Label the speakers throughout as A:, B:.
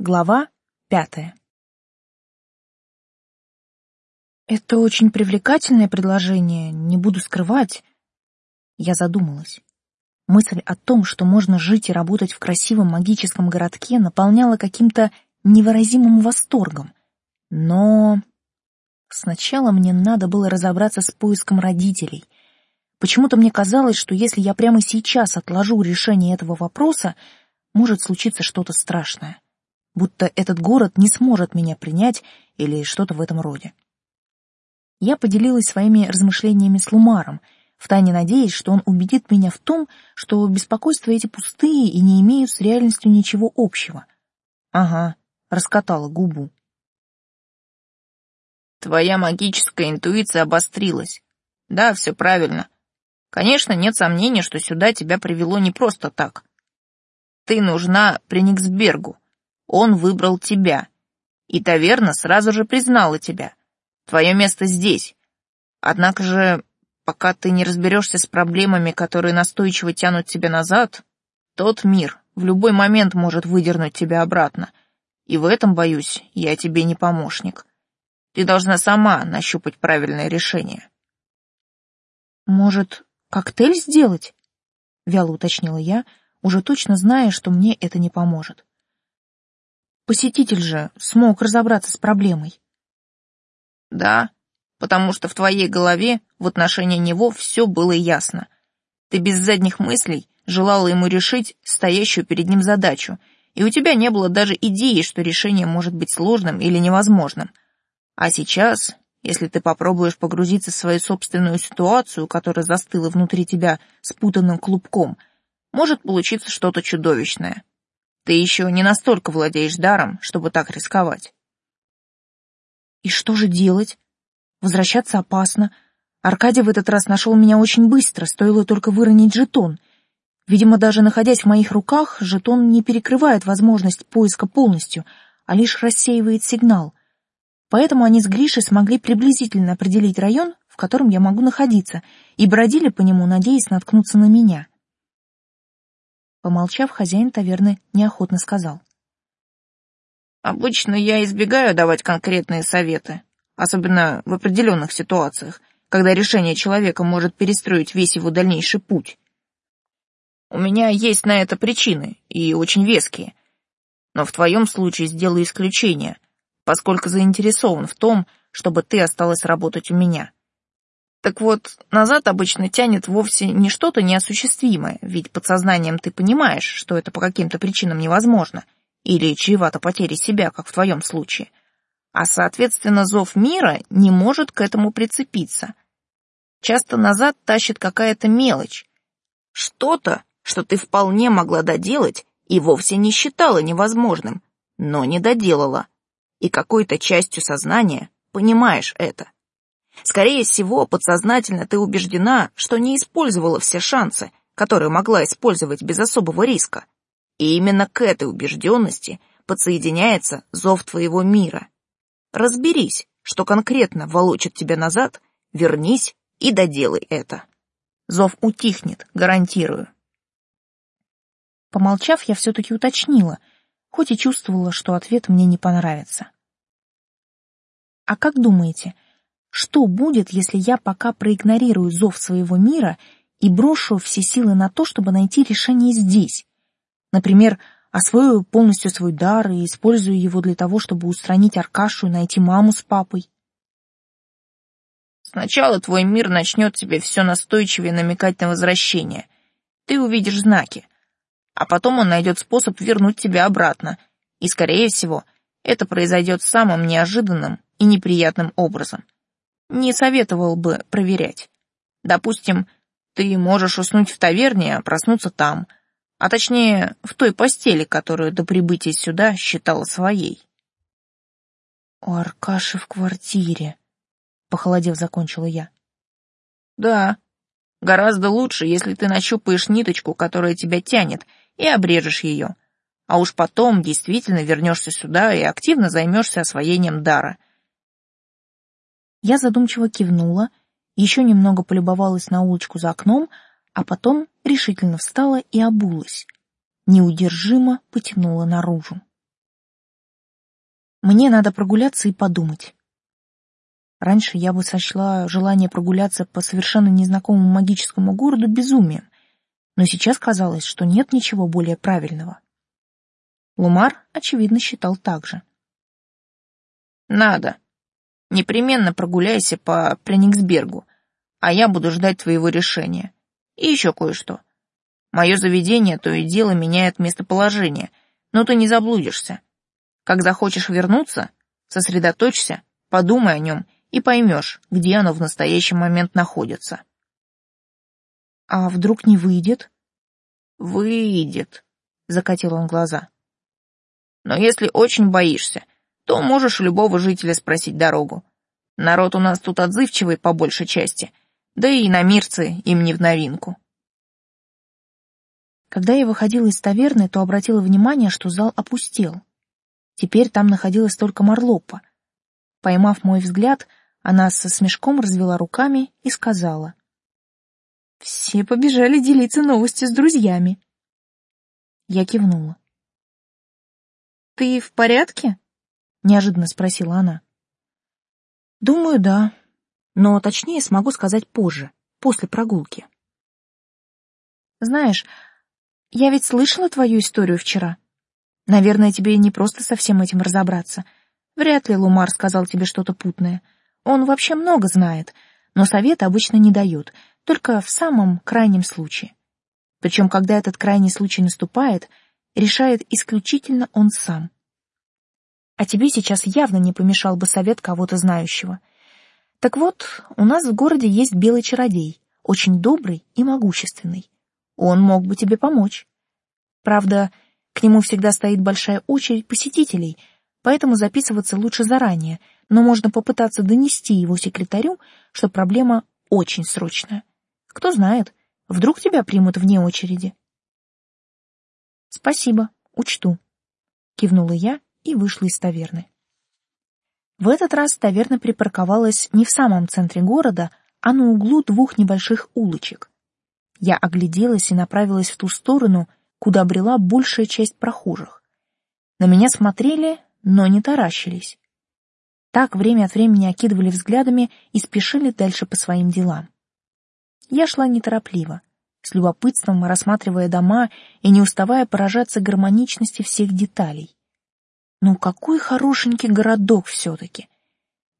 A: Глава пятая. Это очень привлекательное предложение, не буду скрывать. Я задумалась. Мысль о том, что можно жить и работать в красивом магическом городке, наполняла каким-то невыразимым восторгом. Но сначала мне надо было разобраться с поиском родителей. Почему-то мне казалось, что если я прямо сейчас отложу решение этого вопроса, может случиться что-то страшное будто этот город не сможет меня принять или что-то в этом роде. Я поделилась своими размышлениями с Лумаром, втайне надеясь, что он убедит меня в том, что беспокойства эти пустые и не имеют с реальностью ничего общего. Ага, раскатала губу.
B: Твоя магическая интуиция обострилась. Да, все правильно. Конечно, нет сомнения, что сюда тебя привело не просто так. Ты нужна Прениксбергу, он выбрал тебя. И таверна сразу же признала тебя. Твое место здесь. Однако же, пока ты не разберешься с проблемами, которые настойчиво тянут тебя назад, тот мир в любой момент может выдернуть тебя обратно. И в этом, боюсь, я тебе не помощник. Ты должна сама нащупать правильное решение.
A: Может, коктейль сделать? Вяло уточнила я, уже точно зная, что мне это не поможет. Посетитель же смог разобраться с проблемой.
B: Да, потому что в твоей голове в отношении него все было ясно. Ты без задних мыслей желала ему решить стоящую перед ним задачу, и у тебя не было даже идеи, что решение может быть сложным или невозможным. А сейчас, если ты попробуешь погрузиться в свою собственную ситуацию, которая застыла внутри тебя спутанным клубком, может получиться что-то чудовищное. Ты еще не настолько владеешь даром, чтобы так рисковать.
A: И что же делать? Возвращаться опасно. Аркадий в этот раз нашел меня очень быстро, стоило только выронить жетон. Видимо, даже находясь в моих руках, жетон не перекрывает возможность поиска полностью, а лишь рассеивает сигнал. Поэтому они с Гришей смогли приблизительно определить район, в котором я могу находиться, и бродили по нему, надеясь наткнуться на меня. Помолчав, хозяин таверны неохотно сказал.
B: «Обычно я избегаю давать конкретные советы, особенно в определенных ситуациях, когда решение человека может перестроить весь его дальнейший путь. У меня есть на это причины, и очень веские. Но в твоем случае сделаю исключение, поскольку заинтересован в том, чтобы ты осталась работать у меня. Так вот, назад обычно тянет вовсе не что-то неосуществимое, ведь подсознанием ты понимаешь, что это по каким-то причинам невозможно, или чревато потери себя, как в твоем случае. А, соответственно, зов мира не может к этому прицепиться. Часто назад тащит какая-то мелочь. Что-то, что ты вполне могла доделать и вовсе не считала невозможным, но не доделала. И какой-то частью сознания понимаешь это. Скорее всего, подсознательно ты убеждена, что не использовала все шансы, которые могла использовать без особого риска. И именно к этой убежденности подсоединяется зов твоего мира. Разберись, что конкретно волочит тебя назад, вернись и доделай это. Зов утихнет, гарантирую.
A: Помолчав, я все-таки уточнила, хоть и чувствовала, что ответ мне не понравится. «А как думаете, — что будет, если я пока проигнорирую зов своего мира и брошу все силы на то, чтобы найти решение здесь? Например, освою полностью свой дар и использую его для того, чтобы устранить Аркашу и найти маму с папой.
B: Сначала твой мир начнет тебе все настойчивее намекать на возвращение. Ты увидишь знаки. А потом он найдет способ вернуть тебя обратно. И, скорее всего, это произойдет самым неожиданным и неприятным образом не советовал бы проверять. Допустим, ты можешь уснуть в таверне, а проснуться там, а точнее в той постели, которую до прибытия сюда считала своей.
A: «У Аркаши в квартире», — похолодев, закончила я.
B: «Да, гораздо лучше, если ты нащупаешь ниточку, которая тебя тянет, и обрежешь ее, а уж потом действительно вернешься сюда и активно займешься освоением дара —
A: я задумчиво кивнула, еще немного полюбовалась на улочку за окном, а потом решительно встала и обулась. Неудержимо потянула наружу. Мне надо прогуляться и подумать. Раньше я бы сочла желание прогуляться по совершенно незнакомому магическому городу безумием, но сейчас казалось, что нет ничего более правильного. Лумар, очевидно, считал так же.
B: «Надо. Непременно прогуляйся по Прениксбергу, а я буду ждать твоего решения. И еще кое-что. Мое заведение то и дело меняет местоположение, но ты не заблудишься. Как захочешь вернуться, сосредоточься, подумай о нем и поймешь, где оно в настоящий момент находится.
A: А вдруг не выйдет?
B: Выйдет, закатил он глаза. Но если очень боишься, то можешь у любого жителя спросить дорогу. Народ у нас тут отзывчивый по большей части, да и на мирцы им не в новинку.
A: Когда я выходила из таверны, то обратила внимание, что зал опустел. Теперь там находилась только Марлопа. Поймав мой взгляд, она со смешком развела руками и сказала. «Все побежали делиться новостью с друзьями». Я кивнула.
B: «Ты в порядке?»
A: — неожиданно спросила она. «Думаю, да. Но точнее смогу сказать позже, после прогулки». «Знаешь, я ведь слышала твою историю вчера. Наверное, тебе не просто со всем этим разобраться. Вряд ли Лумар сказал тебе что-то путное. Он вообще много знает, но совет обычно не дает, только в самом крайнем случае. Причем, когда этот крайний случай наступает, решает исключительно он сам. А тебе сейчас явно не помешал бы совет кого-то знающего. Так вот, у нас в городе есть белый чародей, очень добрый и могущественный. Он мог бы тебе помочь. Правда, к нему всегда стоит большая очередь посетителей, поэтому записываться лучше заранее, но можно попытаться донести его секретарю, что проблема очень срочная. Кто знает, вдруг тебя примут вне очереди. Спасибо, учту, кивнула я и вышла из таверны. В этот раз таверна припарковалась не в самом центре города, а на углу двух небольших улочек. Я огляделась и направилась в ту сторону, куда брела большая часть прохожих. На меня смотрели, но не таращились. Так время от времени окидывали взглядами и спешили дальше по своим делам. Я шла неторопливо, с любопытством рассматривая дома и не уставая поражаться гармоничности всех деталей. Ну какой хорошенький городок все-таки!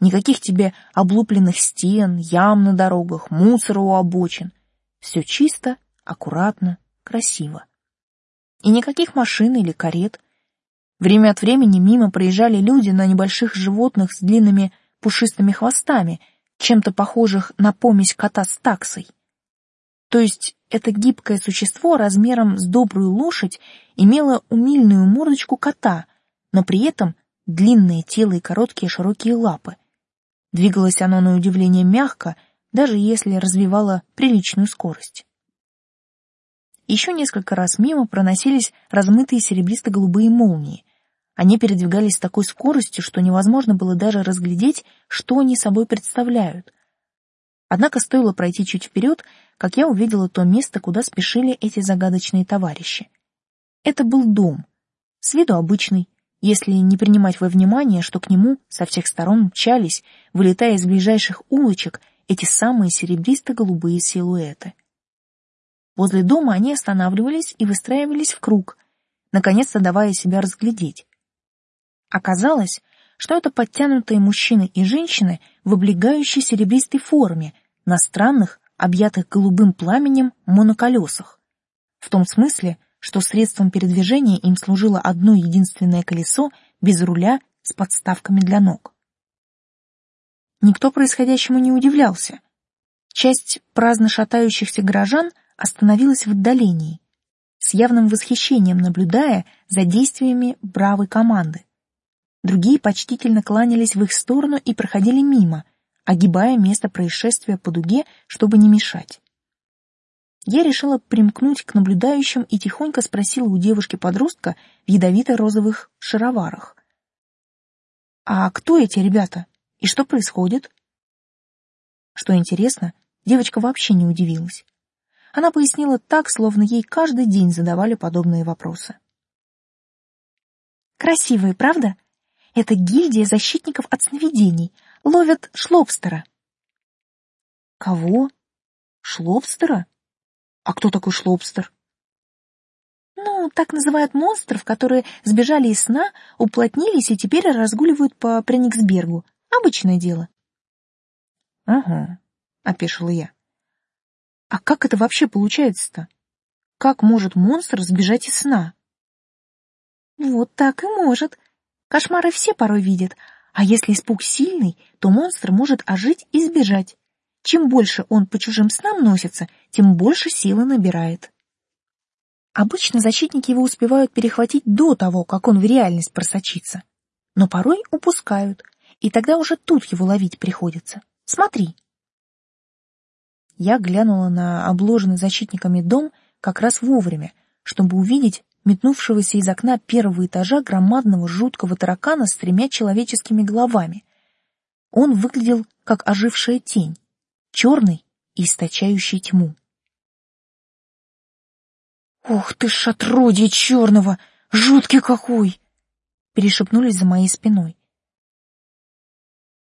A: Никаких тебе облупленных стен, ям на дорогах, мусора у обочин. Все чисто, аккуратно, красиво. И никаких машин или карет. Время от времени мимо проезжали люди на небольших животных с длинными пушистыми хвостами, чем-то похожих на помесь кота с таксой. То есть это гибкое существо размером с добрую лошадь имело умильную мордочку кота, но при этом длинное тело и короткие широкие лапы. Двигалось оно на удивление мягко, даже если развивала приличную скорость. Еще несколько раз мимо проносились размытые серебристо-голубые молнии. Они передвигались с такой скоростью, что невозможно было даже разглядеть, что они собой представляют. Однако стоило пройти чуть вперед, как я увидела то место, куда спешили эти загадочные товарищи. Это был дом, с виду обычный, если не принимать во внимание, что к нему со всех сторон мчались, вылетая из ближайших улочек, эти самые серебристо-голубые силуэты. Возле дома они останавливались и выстраивались в круг, наконец-то давая себя разглядеть. Оказалось, что это подтянутые мужчины и женщины в облегающей серебристой форме на странных, объятых голубым пламенем моноколесах. В том смысле, что средством передвижения им служило одно единственное колесо без руля с подставками для ног. Никто происходящему не удивлялся. Часть праздно шатающихся горожан остановилась в отдалении, с явным восхищением наблюдая за действиями бравой команды. Другие почтительно кланялись в их сторону и проходили мимо, огибая место происшествия по дуге, чтобы не мешать. Я решила примкнуть к наблюдающим и тихонько спросила у девушки-подростка в ядовито-розовых шароварах. «А кто эти ребята?» И что происходит? Что интересно, девочка вообще не удивилась. Она пояснила так, словно ей каждый день задавали подобные вопросы. Красивые, правда? Это гильдия защитников от сновидений. Ловят шлобстера. Кого? Шлобстера? А кто такой шлобстер? Ну, так называют монстров, которые сбежали из сна, уплотнились и теперь разгуливают по Прениксбергу. Обычное дело.
B: Ага, опешила я. А как это вообще получается-то? Как может монстр сбежать из сна?
A: Вот так и может. Кошмары все порой видят, а если испуг сильный, то монстр может ожить и сбежать. Чем больше он по чужим снам носится, тем больше силы набирает. Обычно защитники его успевают перехватить до того, как он в реальность просочится. Но порой упускают, и тогда уже тут его ловить приходится. Смотри. Я глянула на обложенный защитниками дом как раз вовремя, чтобы увидеть метнувшегося из окна первого этажа громадного жуткого таракана с тремя человеческими головами. Он выглядел как ожившая тень, черный и источающий тьму. «Ух ты ж, отродье черного! Жуткий какой!» Перешепнулись за моей спиной.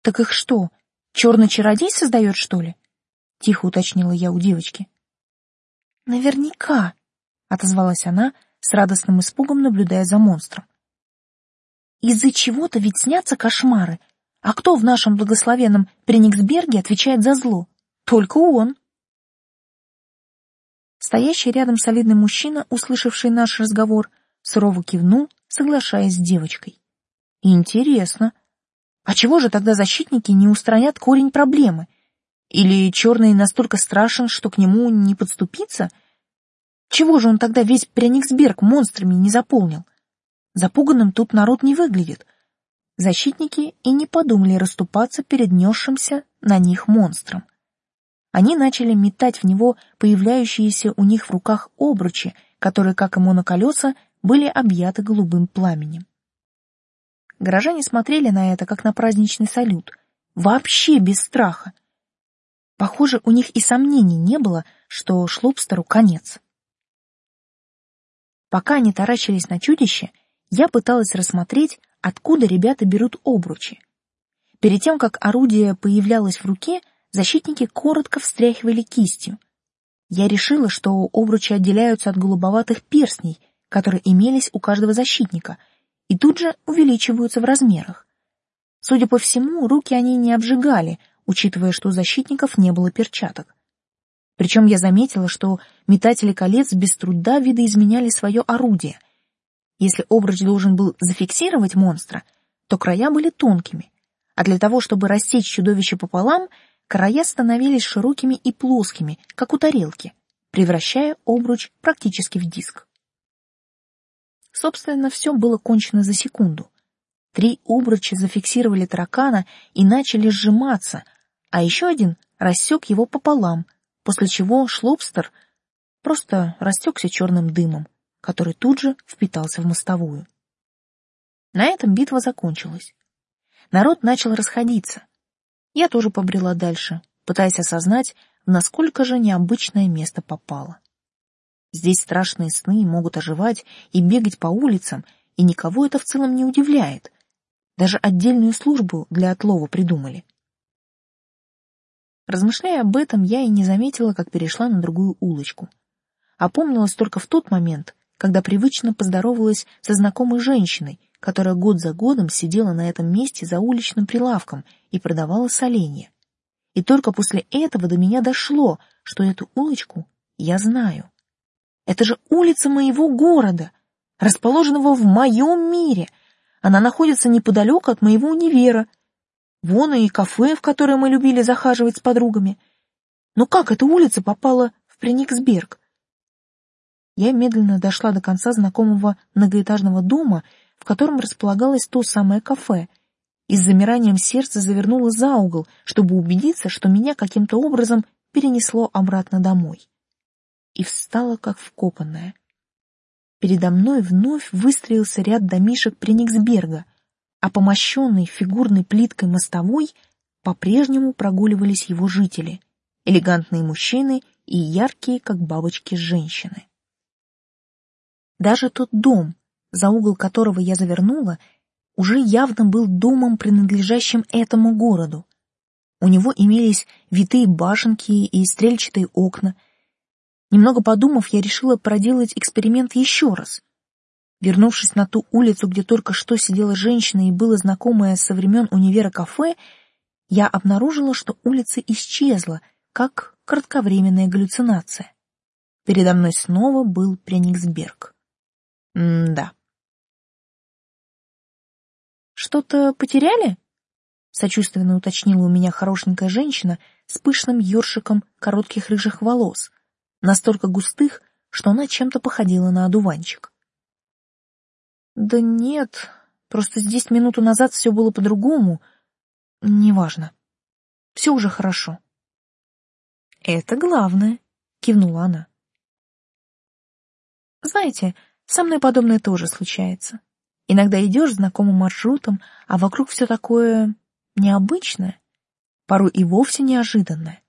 A: «Так их что, черный чародей создает, что ли?» Тихо уточнила я у девочки. «Наверняка», — отозвалась она, с радостным испугом наблюдая за монстром. «Из-за чего-то ведь снятся кошмары, а кто в нашем благословенном Прениксберге отвечает за зло? Только он!» Стоящий рядом солидный мужчина, услышавший наш разговор, сурово кивнул, соглашаясь с девочкой. Интересно. А чего же тогда защитники не устранят корень проблемы? Или черный настолько страшен, что к нему не подступиться? Чего же он тогда весь Пряниксберг монстрами не заполнил? Запуганным тут народ не выглядит. Защитники и не подумали расступаться перед несшимся на них монстром. Они начали метать в него появляющиеся у них в руках обручи, которые, как и моноколеса, были объяты голубым пламенем. Горожане смотрели на это, как на праздничный салют, вообще без страха. Похоже, у них и сомнений не было, что Шлупстеру конец. Пока они таращились на чудище, я пыталась рассмотреть, откуда ребята берут обручи. Перед тем, как орудие появлялось в руке, защитники коротко встряхивали кистью. Я решила, что обручи отделяются от голубоватых перстней, которые имелись у каждого защитника, и тут же увеличиваются в размерах. Судя по всему, руки они не обжигали, учитывая, что у защитников не было перчаток. Причем я заметила, что метатели колец без труда видоизменяли свое орудие. Если обруч должен был зафиксировать монстра, то края были тонкими, а для того, чтобы рассечь чудовище пополам — Края становились широкими и плоскими, как у тарелки, превращая обруч практически в диск. Собственно, все было кончено за секунду. Три обруча зафиксировали таракана и начали сжиматься, а еще один рассек его пополам, после чего шлобстер просто растекся черным дымом, который тут же впитался в мостовую. На этом битва закончилась. Народ начал расходиться. Я тоже побрела дальше, пытаясь осознать, насколько же необычное место попало. Здесь страшные сны могут оживать и бегать по улицам, и никого это в целом не удивляет. Даже отдельную службу для отлова придумали. Размышляя об этом, я и не заметила, как перешла на другую улочку. Опомнилась только в тот момент, когда привычно поздоровалась со знакомой женщиной, которая год за годом сидела на этом месте за уличным прилавком и продавала соленья. И только после этого до меня дошло, что эту улочку я знаю. Это же улица моего города, расположенного в моем мире. Она находится неподалеку от моего универа. Вон и кафе, в которое мы любили захаживать с подругами. Но как эта улица попала в Прениксберг? Я медленно дошла до конца знакомого многоэтажного дома в котором располагалось то самое кафе, и с замиранием сердца завернула за угол, чтобы убедиться, что меня каким-то образом перенесло обратно домой. И встала как вкопанная. Передо мной вновь выстроился ряд домишек Прениксберга, а по мощенной фигурной плиткой мостовой по-прежнему прогуливались его жители, элегантные мужчины и яркие, как бабочки, женщины. Даже тот дом, за угол которого я завернула, уже явно был домом, принадлежащим этому городу. У него имелись витые башенки и стрельчатые окна. Немного подумав, я решила проделать эксперимент еще раз. Вернувшись на ту улицу, где только что сидела женщина и было знакомое со времен универа кафе, я обнаружила, что улица исчезла, как кратковременная галлюцинация. Передо мной снова был Прениксберг. М-да. «Что-то потеряли?» — сочувственно уточнила у меня хорошенькая женщина с пышным ёршиком коротких рыжих волос, настолько густых, что она чем-то походила на одуванчик. «Да нет, просто здесь минуту назад все было по-другому. Неважно. Все уже хорошо». «Это главное», — кивнула она. «Знаете, со мной подобное тоже случается. Иногда идешь знакомым маршрутом, а вокруг все такое необычное, порой и вовсе неожиданное.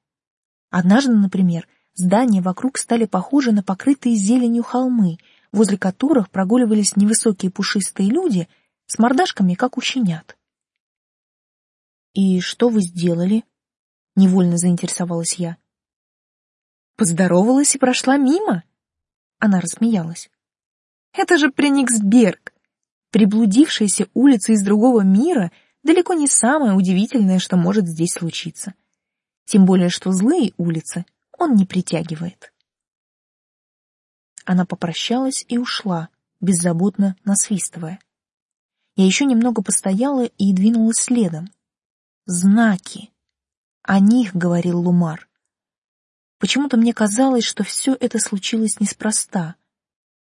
A: Однажды, например, здания вокруг стали похожи на покрытые зеленью холмы, возле которых прогуливались невысокие пушистые люди с мордашками, как у щенят. «И что вы сделали?» — невольно заинтересовалась я. «Поздоровалась и прошла мимо?» Она рассмеялась. «Это же Прениксберг! Приблудившаяся улица из другого мира далеко не самое удивительное, что может здесь случиться. Тем более, что злые улицы он не притягивает». Она попрощалась и ушла, беззаботно насвистывая. Я еще немного постояла и двинулась следом. Знаки. О них говорил Лумар. Почему-то мне казалось, что все это случилось неспроста.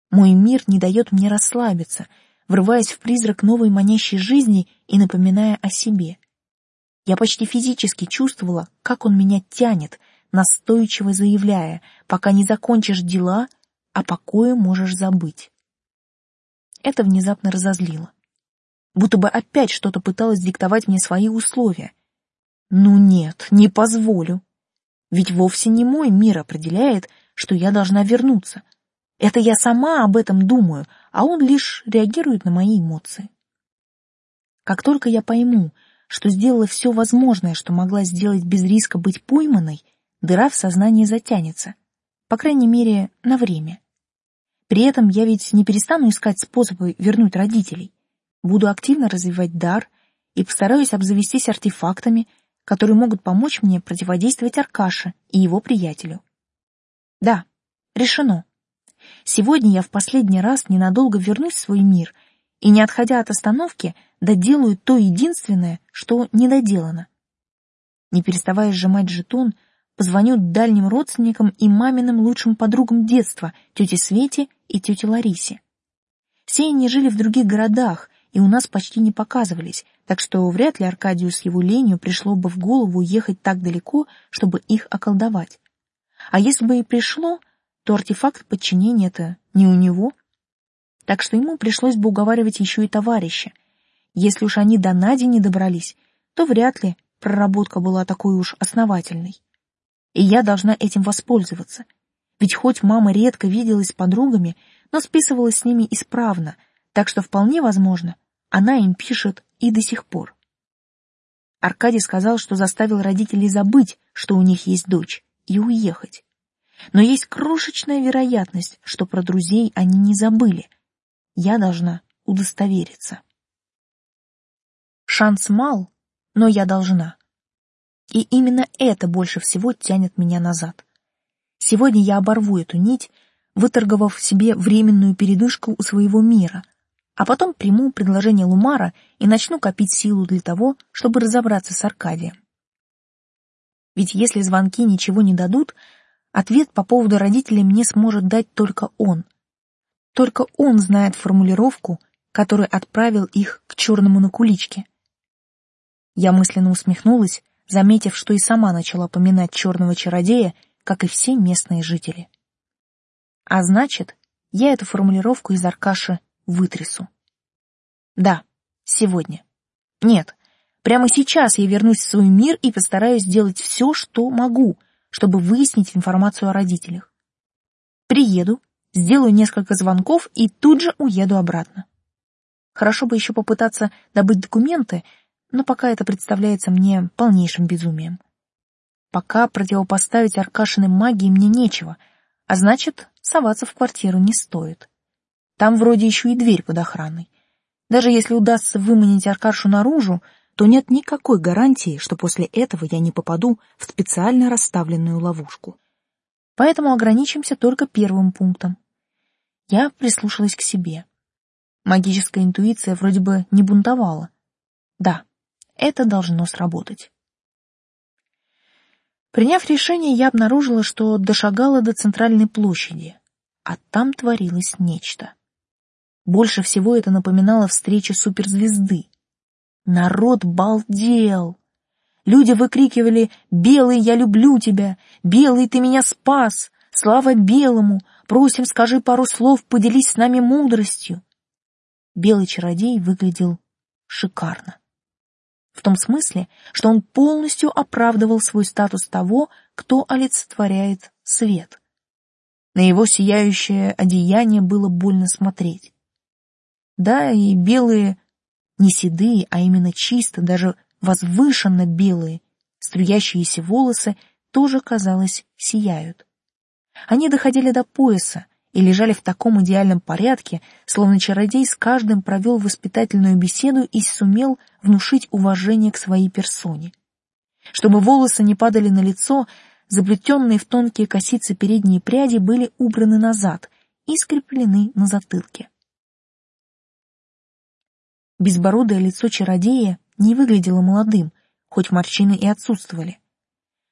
A: Мой мир не дает мне расслабиться, врываясь в призрак новой манящей жизни и напоминая о себе. Я почти физически чувствовала, как он меня тянет, настойчиво заявляя, пока не закончишь дела, о покое можешь забыть. Это внезапно разозлило. Будто бы опять что-то пыталось диктовать мне свои условия. Ну нет, не позволю. Ведь вовсе не мой мир определяет, что я должна вернуться — это я сама об этом думаю, а он лишь реагирует на мои эмоции. Как только я пойму, что сделала все возможное, что могла сделать без риска быть пойманной, дыра в сознании затянется, по крайней мере, на время. При этом я ведь не перестану искать способы вернуть родителей. Буду активно развивать дар и постараюсь обзавестись артефактами, которые могут помочь мне противодействовать Аркаше и его приятелю. Да, решено. Сегодня я в последний раз ненадолго вернусь в свой мир и, не отходя от остановки, доделаю то единственное, что не доделано. Не переставая сжимать жетон, позвоню дальним родственникам и маминым лучшим подругам детства, тете Свете и тете Ларисе. Все они жили в других городах и у нас почти не показывались, так что вряд ли Аркадию с его ленью пришло бы в голову ехать так далеко, чтобы их околдовать. А если бы и пришло, то артефакт подчинения-то не у него. Так что ему пришлось бы уговаривать еще и товарища. Если уж они до Нади не добрались, то вряд ли проработка была такой уж основательной. И я должна этим воспользоваться. Ведь хоть мама редко виделась с подругами, но списывалась с ними исправно, так что вполне возможно, она им пишет и до сих пор. Аркадий сказал, что заставил родителей забыть, что у них есть дочь, и уехать. Но есть крошечная вероятность, что про друзей они не забыли. Я должна удостовериться. Шанс мал, но я должна. И именно это больше всего тянет меня назад. Сегодня я оборву эту нить, выторговав себе временную передышку у своего мира, а потом приму предложение Лумара и начну копить силу для того, чтобы разобраться с Аркадием. Ведь если звонки ничего не дадут, Ответ по поводу родителей мне сможет дать только он. Только он знает формулировку, которую отправил их к черному на куличке. Я мысленно усмехнулась, заметив, что и сама начала поминать черного чародея, как и все местные жители. А значит, я эту формулировку из Аркаши вытрясу. Да, сегодня. Нет, прямо сейчас я вернусь в свой мир и постараюсь сделать все, что могу, чтобы выяснить информацию о родителях. Приеду, сделаю несколько звонков и тут же уеду обратно. Хорошо бы еще попытаться добыть документы, но пока это представляется мне полнейшим безумием. Пока противопоставить Аркашиной магии мне нечего, а значит, соваться в квартиру не стоит. Там вроде еще и дверь под охраной. Даже если удастся выманить Аркашу наружу, то нет никакой гарантии, что после этого я не попаду в специально расставленную ловушку. Поэтому ограничимся только первым пунктом. Я прислушалась к себе. Магическая интуиция вроде бы не бунтовала. Да, это должно сработать. Приняв решение, я обнаружила, что дошагала до центральной площади, а там творилось нечто. Больше всего это напоминало встречу суперзвезды. Народ балдел. Люди выкрикивали «Белый, я люблю тебя! Белый, ты меня спас! Слава Белому! Просим, скажи пару слов, поделись с нами мудростью!» белый чародей выглядел шикарно. В том смысле, что он полностью оправдывал свой статус того, кто олицетворяет свет. На его сияющее одеяние было больно смотреть. Да, и белые, не седые, а именно чисто, даже возвышенно белые, струящиеся волосы тоже, казалось, сияют. Они доходили до пояса, и лежали в таком идеальном порядке, словно чародей с каждым провел воспитательную беседу и сумел внушить уважение к своей персоне. Чтобы волосы не падали на лицо, заплетенные в тонкие косицы передние пряди были убраны назад и скреплены на затылке. Безбородое лицо чародея не выглядело молодым, хоть морщины и отсутствовали.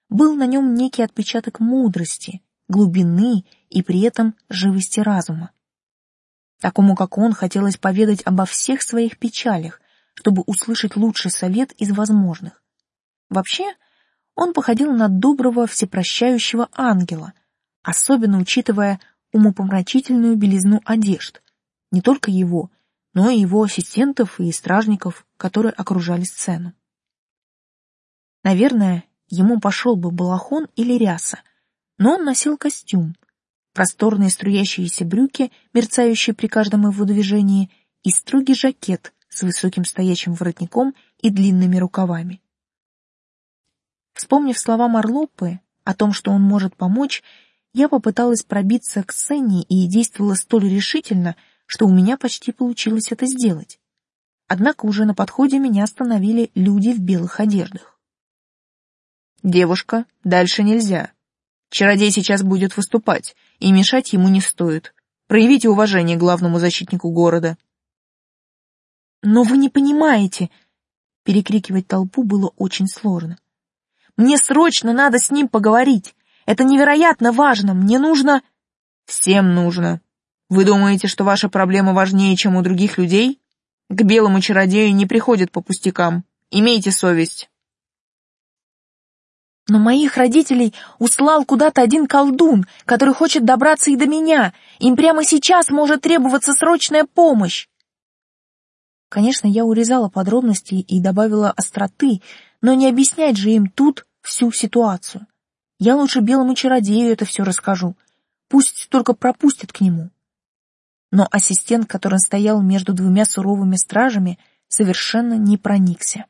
A: Был на нем некий отпечаток мудрости, глубины и при этом живости разума. Такому, как он, хотелось поведать обо всех своих печалях, чтобы услышать лучший совет из возможных. Вообще, он походил на доброго всепрощающего ангела, особенно учитывая умопомрачительную белизну одежд, не только его, но и его ассистентов и стражников, которые окружали сцену. Наверное, ему пошел бы балахон или ряса — но он носил костюм, просторные струящиеся брюки, мерцающие при каждом его движении, и строгий жакет с высоким стоячим воротником и длинными рукавами. Вспомнив слова Марлопы о том, что он может помочь, я попыталась пробиться к сцене и действовала столь решительно, что у меня почти получилось это сделать. Однако уже на подходе меня остановили люди в белых одеждах. «Девушка, дальше нельзя», Чародей сейчас будет выступать, и мешать ему не стоит. Проявите уважение главному защитнику города. Но вы не понимаете, перекрикивать толпу было очень сложно. Мне срочно надо с ним поговорить. Это невероятно важно. Мне нужно... Всем нужно. Вы думаете, что ваша проблема важнее, чем у других людей? К белому чародею не приходят по пустякам. Имейте совесть. Но моих родителей услал куда-то один колдун, который хочет добраться и до меня. Им прямо сейчас может требоваться срочная помощь. Конечно, я урезала подробности и добавила остроты, но не объяснять же им тут всю ситуацию. Я лучше белому чародею это все расскажу. Пусть только пропустят к нему. Но ассистент, который стоял между двумя суровыми стражами, совершенно не проникся.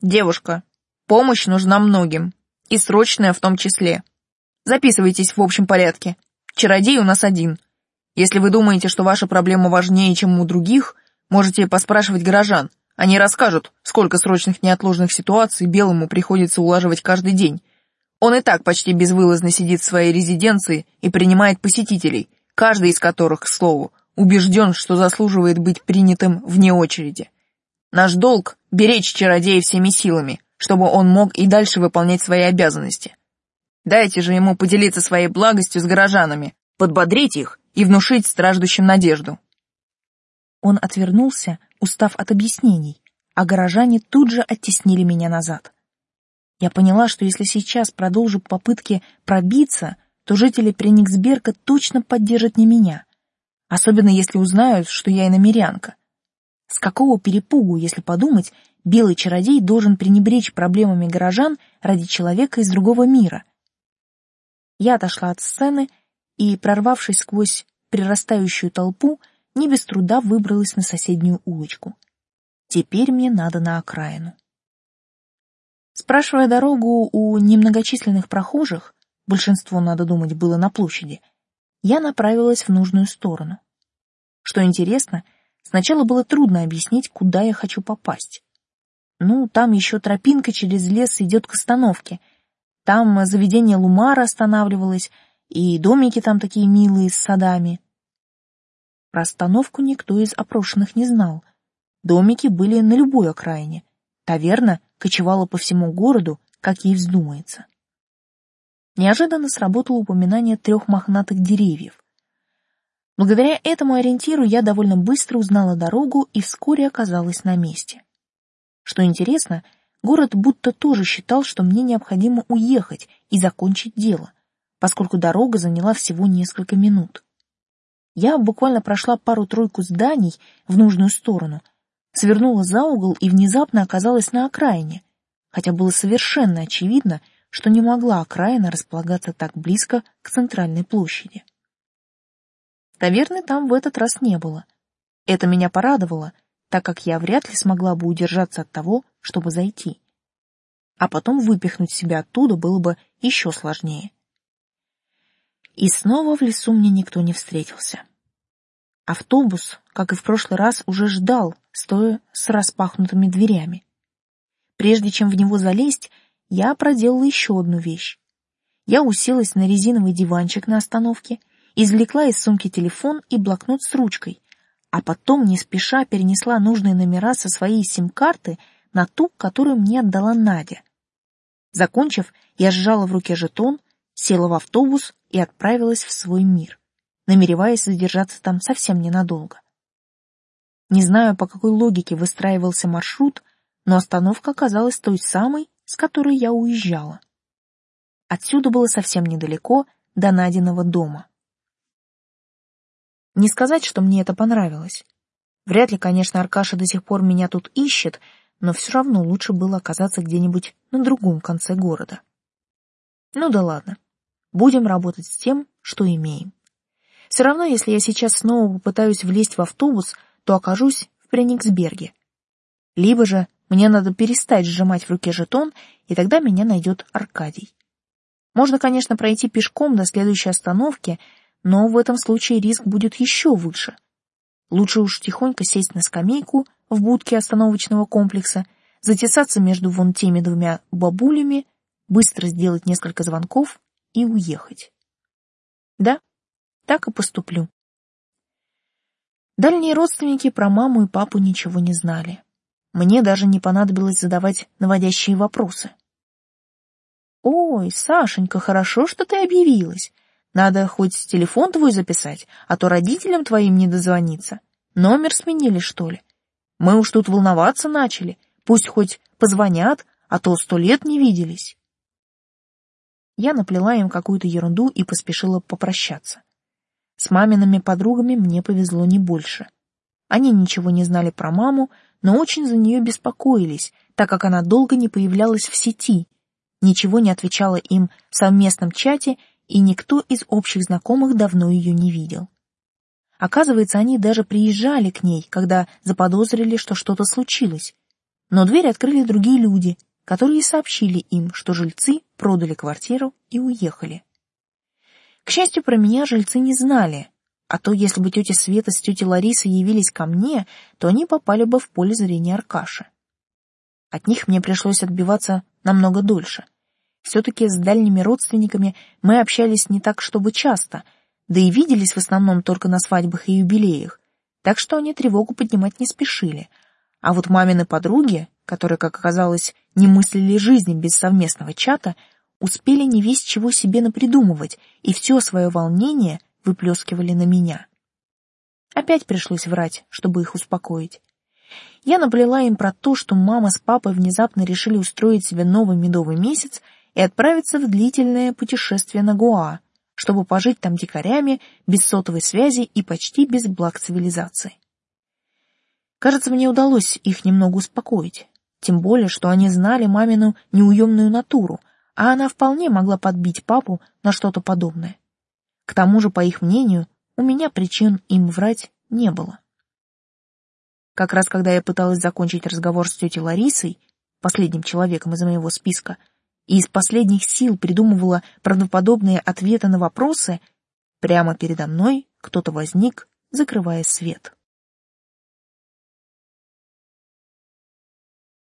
A: «Девушка, Помощь нужна многим, и срочная в том числе. Записывайтесь в общем порядке. Чародей у нас один. Если вы думаете, что ваша проблема важнее, чем у других, можете поспрашивать горожан. Они расскажут, сколько срочных неотложных ситуаций Белому приходится улаживать каждый день. Он и так почти безвылазно сидит в своей резиденции и принимает посетителей, каждый из которых, к слову, убежден, что заслуживает быть принятым вне очереди. Наш долг — беречь чародея всеми силами, чтобы он мог и дальше выполнять свои обязанности. Дайте же ему поделиться своей благостью с горожанами, подбодрить их и внушить страждущим надежду. Он отвернулся, устав от объяснений, а горожане тут же оттеснили меня назад. Я поняла, что если сейчас продолжу попытки пробиться, то жители Прениксберга точно поддержат не меня, особенно если узнают, что я иномерянка. С какого перепугу, если подумать, белый чародей должен пренебречь проблемами горожан ради человека из другого мира. Я отошла от сцены и, прорвавшись сквозь прирастающую толпу, не без труда выбралась на соседнюю улочку. Теперь мне надо на окраину. Спрашивая дорогу у немногочисленных прохожих, большинство, надо думать, было на площади, я направилась в нужную сторону. Что интересно, сначала было трудно объяснить, куда я хочу попасть. Ну, там еще тропинка через лес идет к остановке. Там заведение Лумара останавливалось, и домики там такие милые с садами. Про остановку никто из опрошенных не знал. Домики были на любой окраине. Таверна кочевала по всему городу, как ей вздумается. Неожиданно сработало упоминание трех мохнатых деревьев. Благодаря этому ориентиру я довольно быстро узнала дорогу и вскоре оказалась на месте. Что интересно, город будто тоже считал, что мне необходимо уехать и закончить дело, поскольку дорога заняла всего несколько минут. Я буквально прошла пару-тройку зданий в нужную сторону, свернула за угол и внезапно оказалась на окраине, хотя было совершенно очевидно, что не могла окраина располагаться так близко к центральной площади. Таверны там в этот раз не было. Это меня порадовало, так как я вряд ли смогла бы удержаться от того, чтобы зайти. А потом выпихнуть себя оттуда было бы еще сложнее. И снова в лесу мне никто не встретился. Автобус, как и в прошлый раз, уже ждал, стоя с распахнутыми дверями. Прежде чем в него залезть, я проделала еще одну вещь. Я уселась на резиновый диванчик на остановке, извлекла из сумки телефон и блокнот с ручкой, а потом не спеша перенесла нужные номера со своей сим-карты на ту, которую мне отдала Надя. Закончив, я сжала в руке жетон, села в автобус и отправилась в свой мир намереваясь задержаться там совсем ненадолго. Не знаю, по какой логике выстраивался маршрут, но остановка оказалась той самой, с которой я уезжала. Отсюда было совсем недалеко до Надиного дома. Не сказать, что мне это понравилось. Вряд ли, конечно, Аркаша до сих пор меня тут ищет, но все равно лучше было оказаться где-нибудь на другом конце города. Ну да ладно. Будем работать с тем, что имеем. Все равно, если я сейчас снова попытаюсь влезть в автобус, то окажусь в Прениксберге. Либо же мне надо перестать сжимать в руке жетон, и тогда меня найдет Аркадий. Можно, конечно, пройти пешком до следующей остановки, но в этом случае риск будет еще выше. Лучше уж тихонько сесть на скамейку в будке остановочного комплекса, затесаться между вон теми двумя бабулями, быстро сделать несколько звонков и уехать. Да, так и поступлю. Дальние родственники про маму и папу ничего не знали. Мне даже не понадобилось задавать наводящие вопросы. «Ой, Сашенька, хорошо, что ты объявилась. Надо хоть телефон твой записать, а то родителям твоим не дозвониться. Номер сменили, что ли? Мы уж тут волноваться начали. Пусть хоть позвонят, а то сто лет не виделись». Я наплела им какую-то ерунду и поспешила попрощаться. С мамиными подругами мне повезло не больше. Они ничего не знали про маму, но очень за нее беспокоились, так как она долго не появлялась в сети, ничего не отвечала им в совместном чате, и никто из общих знакомых давно ее не видел. Оказывается, они даже приезжали к ней, когда заподозрили, что что-то случилось. Но дверь открыли другие люди, которые сообщили им, что жильцы продали квартиру и уехали. К счастью, про меня жильцы не знали, а то если бы тетя Света с тетей Ларисой явились ко мне, то они попали бы в поле зрения Аркаши. От них мне пришлось отбиваться намного дольше. Все-таки с дальними родственниками мы общались не так, чтобы часто, да и виделись в основном только на свадьбах и юбилеях, так что они тревогу поднимать не спешили. А вот мамины подруги, которые, как оказалось, не мыслили жизни без совместного чата, успели не весь чего себе напридумывать, и все свое волнение выплескивали на меня. Опять пришлось врать, чтобы их успокоить. Я наплела им про то, что мама с папой внезапно решили устроить себе новый медовый месяц и отправиться в длительное путешествие на Гуа, чтобы пожить там дикарями, без сотовой связи и почти без благ цивилизации. Кажется, мне удалось их немного успокоить, тем более, что они знали мамину неуемную натуру — а она вполне могла подбить папу на что-то подобное. К тому же, по их мнению, у меня причин им врать не было. Как раз когда я пыталась закончить разговор с тетей Ларисой, последним человеком из моего списка, и из последних сил придумывала правдоподобные ответы на вопросы, прямо передо мной кто-то возник, закрывая свет.